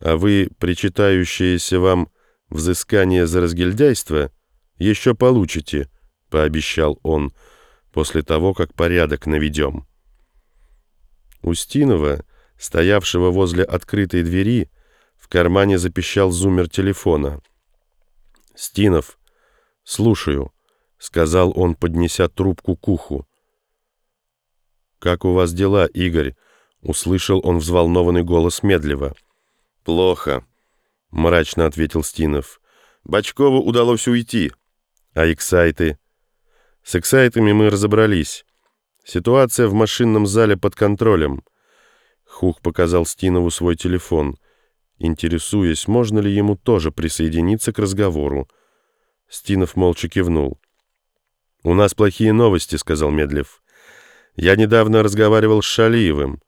А вы, причитающиеся вам взыскание за разгильдяйство, еще получите, — пообещал он, после того, как порядок наведем. Устинова, стоявшего возле открытой двери, в кармане запищал зуммер телефона. «Стинов, слушаю», — сказал он, поднеся трубку к уху. «Как у вас дела, Игорь?» — услышал он взволнованный голос медленно. «Плохо», — мрачно ответил Стинов. «Бочкову удалось уйти. А эксайты?» «С эксайтами мы разобрались. Ситуация в машинном зале под контролем». Хух показал Стинову свой телефон, интересуясь, можно ли ему тоже присоединиться к разговору. Стинов молча кивнул. «У нас плохие новости», — сказал Медлев. «Я недавно разговаривал с Шалиевым.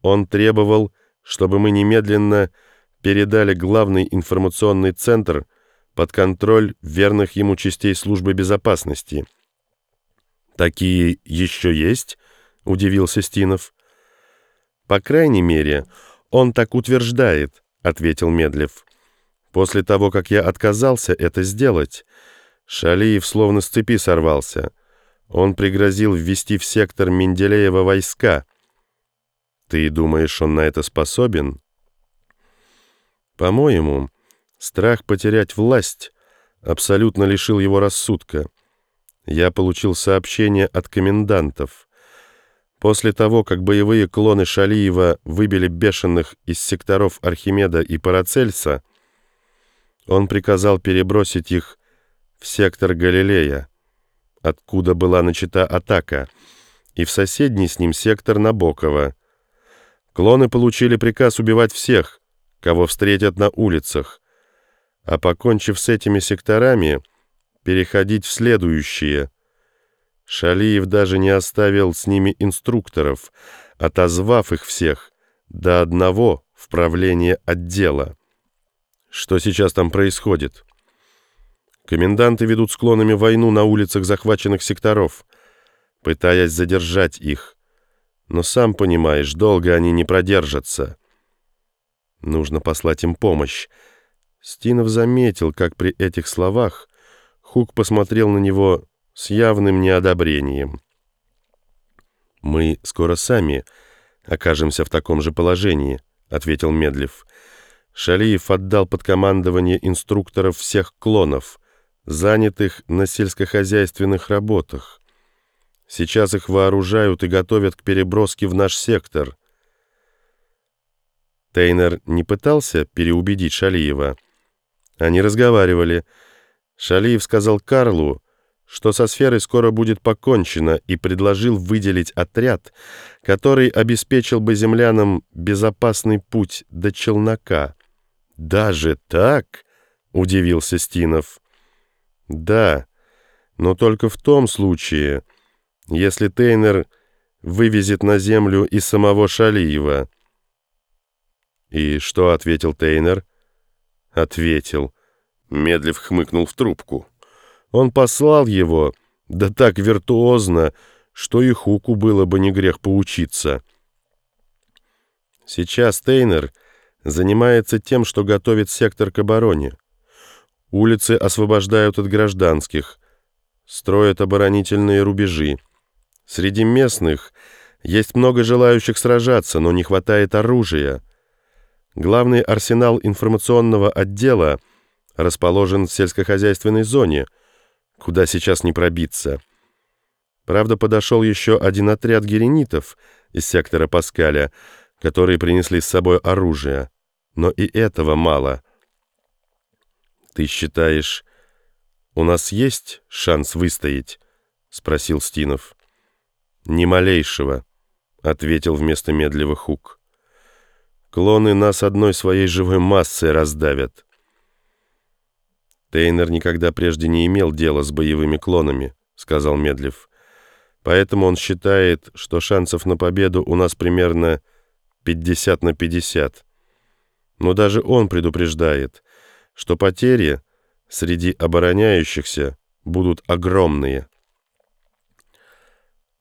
Он требовал, чтобы мы немедленно передали главный информационный центр под контроль верных ему частей службы безопасности. «Такие еще есть?» — удивился Стинов. «По крайней мере, он так утверждает», — ответил Медлев. «После того, как я отказался это сделать, Шалиев словно с цепи сорвался. Он пригрозил ввести в сектор Менделеева войска. Ты думаешь, он на это способен?» По-моему, страх потерять власть абсолютно лишил его рассудка. Я получил сообщение от комендантов. После того, как боевые клоны Шалиева выбили бешеных из секторов Архимеда и Парацельса, он приказал перебросить их в сектор Галилея, откуда была начата атака, и в соседний с ним сектор Набокова. Клоны получили приказ убивать всех, кого встретят на улицах, а покончив с этими секторами, переходить в следующие. Шалиев даже не оставил с ними инструкторов, отозвав их всех до одного в правление отдела. Что сейчас там происходит? Коменданты ведут склонами войну на улицах захваченных секторов, пытаясь задержать их. Но сам понимаешь, долго они не продержатся. Нужно послать им помощь. Стинов заметил, как при этих словах Хук посмотрел на него с явным неодобрением. «Мы скоро сами окажемся в таком же положении», — ответил Медлев. Шалиев отдал под командование инструкторов всех клонов, занятых на сельскохозяйственных работах. Сейчас их вооружают и готовят к переброске в наш сектор. Тейнер не пытался переубедить Шалиева. Они разговаривали. Шалиев сказал Карлу, что со сферой скоро будет покончено, и предложил выделить отряд, который обеспечил бы землянам безопасный путь до челнока. «Даже так?» — удивился Стинов. «Да, но только в том случае, если Тейнер вывезет на землю и самого Шалиева». «И что ответил Тейнер?» «Ответил». Медлив хмыкнул в трубку. «Он послал его, да так виртуозно, что и Хуку было бы не грех поучиться». Сейчас Тейнер занимается тем, что готовит сектор к обороне. Улицы освобождают от гражданских, строят оборонительные рубежи. Среди местных есть много желающих сражаться, но не хватает оружия. Главный арсенал информационного отдела расположен в сельскохозяйственной зоне, куда сейчас не пробиться. Правда, подошел еще один отряд геренитов из сектора Паскаля, которые принесли с собой оружие. Но и этого мало. «Ты считаешь, у нас есть шанс выстоять?» — спросил Стинов. «Ни малейшего», — ответил вместо медливых Хук. Клоны нас одной своей живой массой раздавят. Тейнер никогда прежде не имел дела с боевыми клонами, сказал Медлев. Поэтому он считает, что шансов на победу у нас примерно 50 на 50. Но даже он предупреждает, что потери среди обороняющихся будут огромные.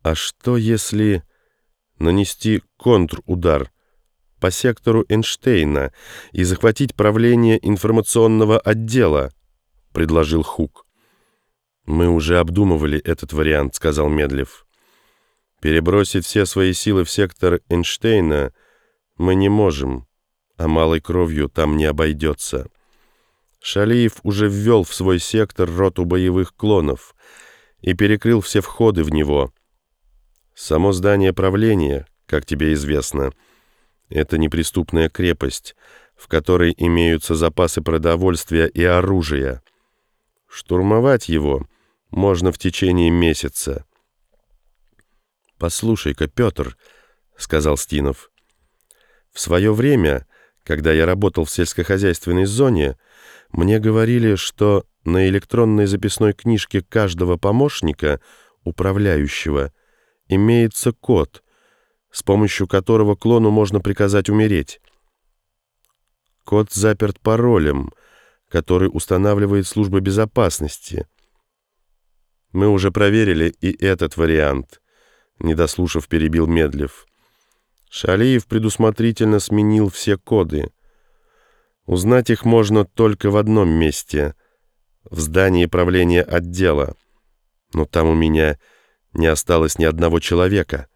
А что если нанести контрудар – по сектору Эйнштейна и захватить правление информационного отдела», — предложил Хук. «Мы уже обдумывали этот вариант», — сказал Медлев. «Перебросить все свои силы в сектор Эйнштейна мы не можем, а малой кровью там не обойдется». Шалиев уже ввел в свой сектор роту боевых клонов и перекрыл все входы в него. Само здание правления, как тебе известно, это неприступная крепость, в которой имеются запасы продовольствия и оружия. Штурмовать его можно в течение месяца. «Послушай-ка, Петр», — сказал Стинов, — «в свое время, когда я работал в сельскохозяйственной зоне, — мне говорили, что на электронной записной книжке каждого помощника, управляющего, имеется код, с помощью которого клону можно приказать умереть. Код заперт паролем, который устанавливает служба безопасности. Мы уже проверили и этот вариант, недослушав, перебил Медлев. Шалиев предусмотрительно сменил все коды — Узнать их можно только в одном месте — в здании правления отдела. Но там у меня не осталось ни одного человека.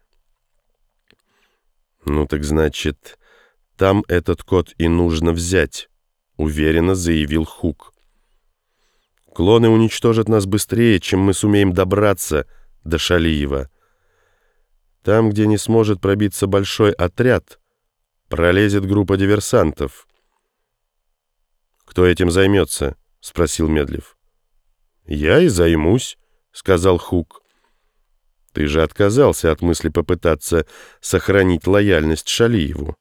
«Ну так значит, там этот код и нужно взять», — уверенно заявил Хук. «Клоны уничтожат нас быстрее, чем мы сумеем добраться до Шалиева. Там, где не сможет пробиться большой отряд, пролезет группа диверсантов». «Кто этим займется?» — спросил Медлев. «Я и займусь», — сказал Хук. «Ты же отказался от мысли попытаться сохранить лояльность Шалиеву».